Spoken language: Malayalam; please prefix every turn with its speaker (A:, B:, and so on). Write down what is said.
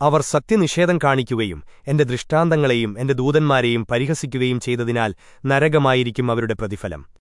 A: അവർ സത്യനിഷേധം കാണിക്കുകയും എന്റെ ദൃഷ്ടാന്തങ്ങളെയും എന്റെ ദൂതന്മാരെയും പരിഹസിക്കുകയും ചെയ്തതിനാൽ നരകമായിരിക്കും അവരുടെ പ്രതിഫലം.